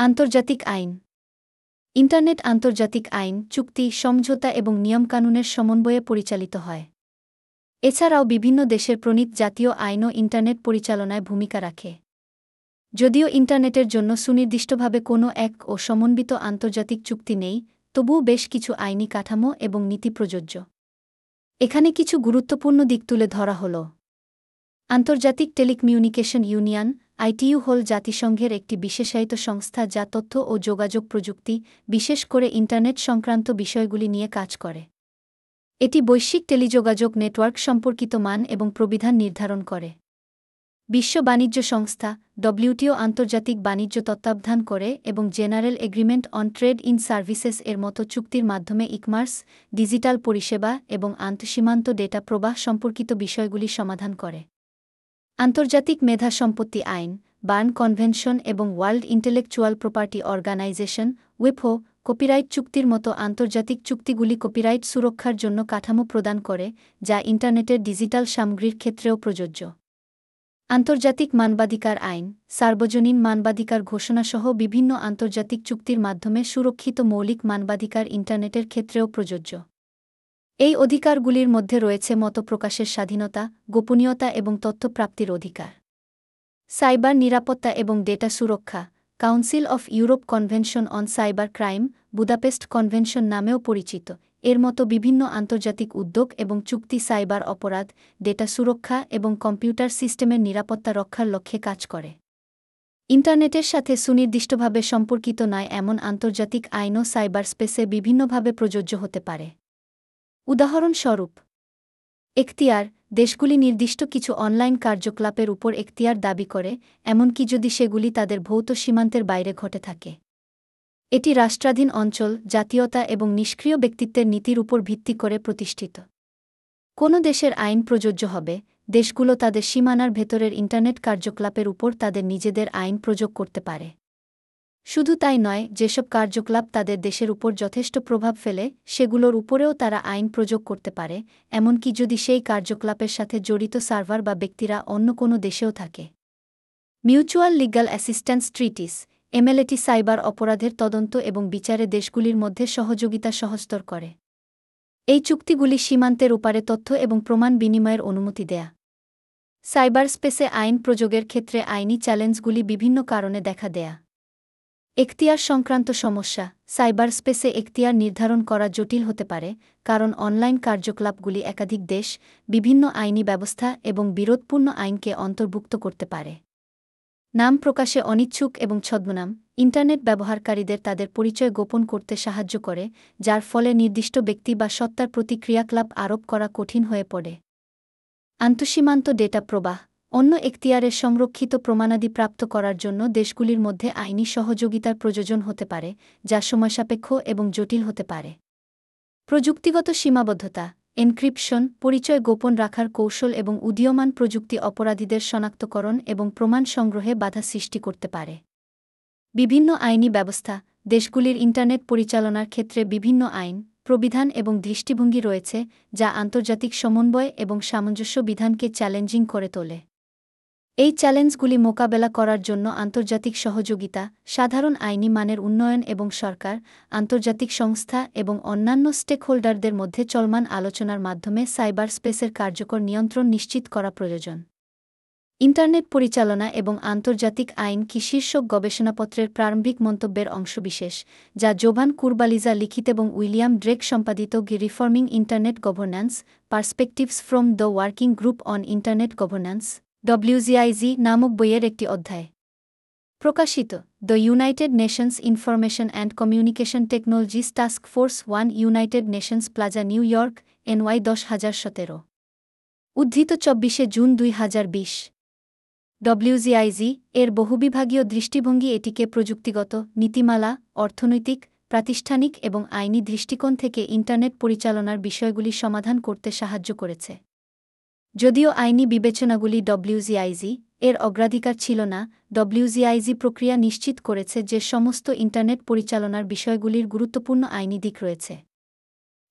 আন্তর্জাতিক আইন। ইন্টারনেট আন্তর্জাতিক আইন, চুক্তি, সমঝোতা এবং নিয়মকানুনের সমন্বয়ে পরিচালিত হয়। এছাড়াও বিভিন্ন দেশের প্রণীত জাতীয় আইনও ইন্টারনেট পরিচালনায় ভূমিকা রাখে। যদিও ইন্টারনেটের জন্য সুনির্দিষ্টভাবে কোনো এক ও সমন্বিত আন্তর্জাতিক চুক্তি নেই, তবুও বেশ কিছু আইনি কাঠামো এবং নীতি প্রযোজ্য। এখানে কিছু গুরুত্বপূর্ণ দিক তুলে ধরা হল। আন্তর্জাতিক টেলিকমিউনিকেশন ইউনিয়ন আইটিইউ হল জাতিসংঘের একটি বিশেষায়িত সংস্থা যা তথ্য ও যোগাযোগ প্রযুক্তি, বিশেষ করে ইন্টারনেট সংক্রান্ত বিষয়গুলি নিয়ে কাজ করে। এটি বৈশ্বিক টেলিযোগাযোগ নেটওয়ার্ক সম্পর্কিত মান এবং প্রবিধান নির্ধারণ করে। বিশ্ব বাণিজ্য সংস্থা, ডব্লিউটিও আন্তর্জাতিক বাণিজ্য তত্ত্বাবধান করে এবং general agreement on trade in services এর মতো চুক্তির মাধ্যমে ইকমার্স, ডিজিটাল পরিষেবা এবং আন্তঃসীমান্ত ডেটা প্রবাহ সম্পর্কিত বিষয়গুলি সমাধান করে। আন্তর্জাতিক মেধা সম্পত্তি আইন, বার্ন কনভেনশন এবং ওয়ার্ল্ড ইন্টেলেকচুয়াল প্রপার্টি অর্গানাইজেশন, উইপো, কপিরাইট চুক্তির মতো আন্তর্জাতিক চুক্তিগুলি কপিরাইট সুরক্ষার জন্য কাঠামো প্রদান করে, যা ইন্টারনেটের ডিজিটাল সামগ্রীর ক্ষেত্রেও প্রযোজ্য। আন্তর্জাতিক মানবাধিকার আইন, সার্বজনীন মানবাধিকার ঘোষণাসহ বিভিন্ন আন্তর্জাতিক চুক্তির মাধ্যমে সুরক্ষিত মৌলিক মানবাধিকার ইন্টারনেটের ক্ষেত্রেও প্রযোজ্য। এই অধিকারগুলির মধ্যে রয়েছে মত প্রকাশের স্বাধীনতা, গোপনীয়তা এবং তথ্য প্রাপ্তির অধিকার। সাইবার নিরাপত্তা এবং ডেটা সুরক্ষা, council of Europe convention on cyber crime, Budapest convention নামেও পরিচিত। এর মতো বিভিন্ন আন্তর্জাতিক উদ্যোগ এবং চুক্তি সাইবার অপরাধ, ডেটা সুরক্ষা এবং কম্পিউটার সিস্টেমের নিরাপত্তা রক্ষার লক্ষ্যে কাজ করে। ইন্টারনেটের সাথে সুনির্দিষ্টভাবে সম্পর্কিত নয় এমন আন্তর্জাতিক আইনও সাইবার স্পেসে বিভিন্নভাবে প্রযোজ্য হতে পারে। উদাহরণস্বরূপ, এখতিয়ার, দেশগুলি নির্দিষ্ট কিছু অনলাইন কার্যকলাপের উপর এখতিয়ার দাবি করে, এমনকি যদি সেগুলি তাদের ভৌত সীমান্তের বাইরে ঘটে থাকে। এটি রাষ্ট্রাধীন অঞ্চল, জাতীয়তা এবং নিষ্ক্রিয় ব্যক্তিত্বের নীতির উপর ভিত্তি করে প্রতিষ্ঠিত। কোনো দেশের আইন প্রযোজ্য হবে, দেশগুলো তাদের সীমানার ভেতরের ইন্টারনেট কার্যকলাপের উপর তাদের নিজেদের আইন প্রযোগ করতে পারে। শুধু তাই নয়, যেসব কার্যকলাপ তাদের দেশের উপর যথেষ্ট প্রভাব ফেলে, সেগুলোর উপরেও তারা আইন প্রযোগ করতে পারে, এমনকি যদি সেই কার্যকলাপের সাথে জড়িত সার্ভার বা ব্যক্তিরা অন্য কোনো দেশেও থাকে। Mutual legal assistance treaties, MLAT cyber অপরাধের তদন্ত এবং বিচারে দেশগুলির মধ্যে সহযোগিতা সহস্তর করে। এই চুক্তিগুলি সীমান্তের উপারে তথ্য এবং প্রমাণ বিনিময়ের অনুমতি দেয়া। সাইবার স্পেসে আইন প্রযোগের ক্ষেত্রে আইনি চ্যালেঞ্জগুলি বিভিন্ন কারণে দেখা দেয়া। এখতিয়ার সংক্রান্ত সমস্যা সাইবার স্পেসে এখতিয়ার নির্ধারণ করা জটিল হতে পারে, কারণ অনলাইন কার্যকলাপগুলি একাধিক দেশ, বিভিন্ন আইনি ব্যবস্থা এবং বিরোধপূর্ণ আইনকে অন্তর্ভুক্ত করতে পারে। নাম প্রকাশে অনিচ্ছুক এবং ছদ্মনাম, ইন্টারনেট ব্যবহারকারীদের তাদের পরিচয় গোপন করতে সাহায্য করে, যার ফলে নির্দিষ্ট ব্যক্তি বা সত্তার প্রতিক্রিয়াকলাপ আরোপ করা কঠিন হয়ে পড়ে। আন্তঃসীমান্ত ডেটা প্রবাহ অন্য এখতিয়ারের সংরক্ষিত প্রমাণাদি প্রাপ্ত করার জন্য দেশগুলির মধ্যে আইনি সহযোগিতার প্রয়োজন হতে পারে, যা সময়সাপেক্ষ এবং জটিল হতে পারে। প্রযুক্তিগত সীমাবদ্ধতা, এনক্রিপশন, পরিচয় গোপন রাখার কৌশল এবং উদীয়মান প্রযুক্তি অপরাধীদের শনাক্তকরণ এবং প্রমাণ সংগ্রহে বাধা সৃষ্টি করতে পারে। বিভিন্ন আইনি ব্যবস্থা, দেশগুলির ইন্টারনেট পরিচালনার ক্ষেত্রে বিভিন্ন আইন, প্রবিধান এবং দৃষ্টিভঙ্গি রয়েছে, যা আন্তর্জাতিক সমন্বয় এবং সামঞ্জস্য বিধানকে চ্যালেঞ্জিং করে তোলে। এই চ্যালেঞ্জগুলি মোকাবেলা করার জন্য আন্তর্জাতিক সহযোগিতা, সাধারণ আইনি মানের উন্নয়ন এবং সরকার, আন্তর্জাতিক সংস্থা এবং অন্যান্য স্টেকহোল্ডারদের মধ্যে চলমান আলোচনার মাধ্যমে সাইবার স্পেসের কার্যকর নিয়ন্ত্রণ নিশ্চিত করা প্রয়োজন। ইন্টারনেট পরিচালনা এবং আন্তর্জাতিক আইন কি শীর্ষক গবেষণাপত্রের প্রারম্ভিক মন্তব্যের অংশবিশেষ যা জোভান কুরবালিজা লিখিত এবং উইলিয়াম ড্রেক সম্পাদিত গি reforming internet governance, perspectives from the working group on internet governance WGIG নামক বইয়ের একটি অধ্যায়। প্রকাশিত, the United Nations information and communication technologies task force one United Nations plaza, New York, NY দশ হাজার সতেরো। উদ্ধৃত চব্বিশে জুন দুই হাজার বিশ। ডব্লিউজিআইজি এর বহুবিভাগীয় দৃষ্টিভঙ্গি এটিকে প্রযুক্তিগত, নীতিমালা, অর্থনৈতিক, প্রাতিষ্ঠানিক এবং আইনি দৃষ্টিকোণ থেকে ইন্টারনেট পরিচালনার বিষয়গুলি সমাধান করতে সাহায্য করেছে। যদিও আইনি বিবেচনাগুলি ডব্লিউজিআইজি এর অগ্রাধিকার ছিল না ডব্লিউজিআইজি প্রক্রিয়া নিশ্চিত করেছে যে সমস্ত ইন্টারনেট পরিচালনার বিষয়গুলির গুরুত্বপূর্ণ আইনি দিক রয়েছে।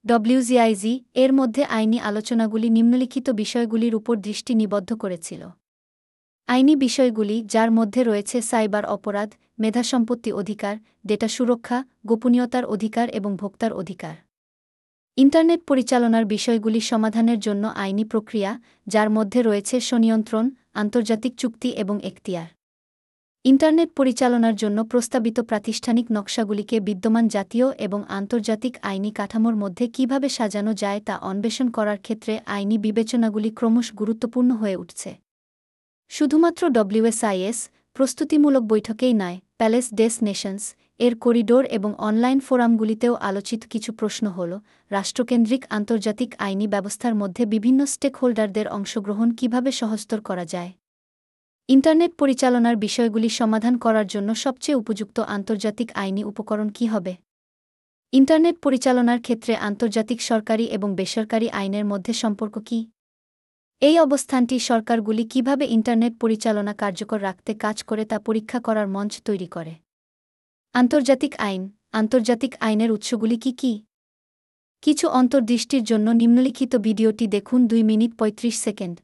ডব্লিউজিআইজি এর মধ্যে আইনি আলোচনাগুলি নিম্নলিখিত বিষয়গুলির উপর দৃষ্টি নিবদ্ধ করেছিল। আইনি বিষয়গুলি, যার মধ্যে রয়েছে সাইবার অপরাধ, মেধাসম্পত্তি অধিকার, ডেটা সুরক্ষা, গোপনীয়তার অধিকার এবং ভোক্তার অধিকার। ইন্টারনেট পরিচালনার বিষয়গুলি সমাধানের জন্য আইনি প্রক্রিয়া, যার মধ্যে রয়েছে স্বনিয়ন্ত্রণ, আন্তর্জাতিক চুক্তি এবং এখতিয়ার। ইন্টারনেট পরিচালনার জন্য প্রস্তাবিত প্রাতিষ্ঠানিক নকশাগুলিকে বিদ্যমান জাতীয় এবং আন্তর্জাতিক আইনি কাঠামোর মধ্যে কীভাবে সাজানো যায় তা অন্বেষণ করার ক্ষেত্রে আইনি বিবেচনাগুলি ক্রমশ গুরুত্বপূর্ণ হয়ে উঠছে। শুধুমাত্র ডব্লিউএসআইএস প্রস্তুতিমূলক বৈঠকেই নয়, প্যালেস ডেস নেশনস এর করিডোর এবং অনলাইন ফোরামগুলিতেও আলোচিত কিছু প্রশ্ন হল, রাষ্ট্রকেন্দ্রিক আন্তর্জাতিক আইনি ব্যবস্থার মধ্যে বিভিন্ন স্টেকহোল্ডারদের অংশগ্রহণ কীভাবে সহজতর করা যায়? ইন্টারনেট পরিচালনার বিষয়গুলি সমাধান করার জন্য সবচেয়ে উপযুক্ত আন্তর্জাতিক আইনি উপকরণ কী হবে? ইন্টারনেট পরিচালনার ক্ষেত্রে আন্তর্জাতিক সরকারি এবং বেসরকারি আইনের মধ্যে সম্পর্ক কী? এই অবস্থানটি সরকারগুলি কীভাবে ইন্টারনেট পরিচালনা কার্যকর রাখতে কাজ করে তা পরীক্ষা করার মঞ্চ তৈরি করে? আন্তর্জাতিক আইন, আন্তর্জাতিক আইনের উৎসগুলি কি কি? কিছু অন্তর্দৃষ্টির জন্য নিম্নলিখিত ভিডিওটি দেখুন দুই মিনিট ৩৫ সেকেন্ড।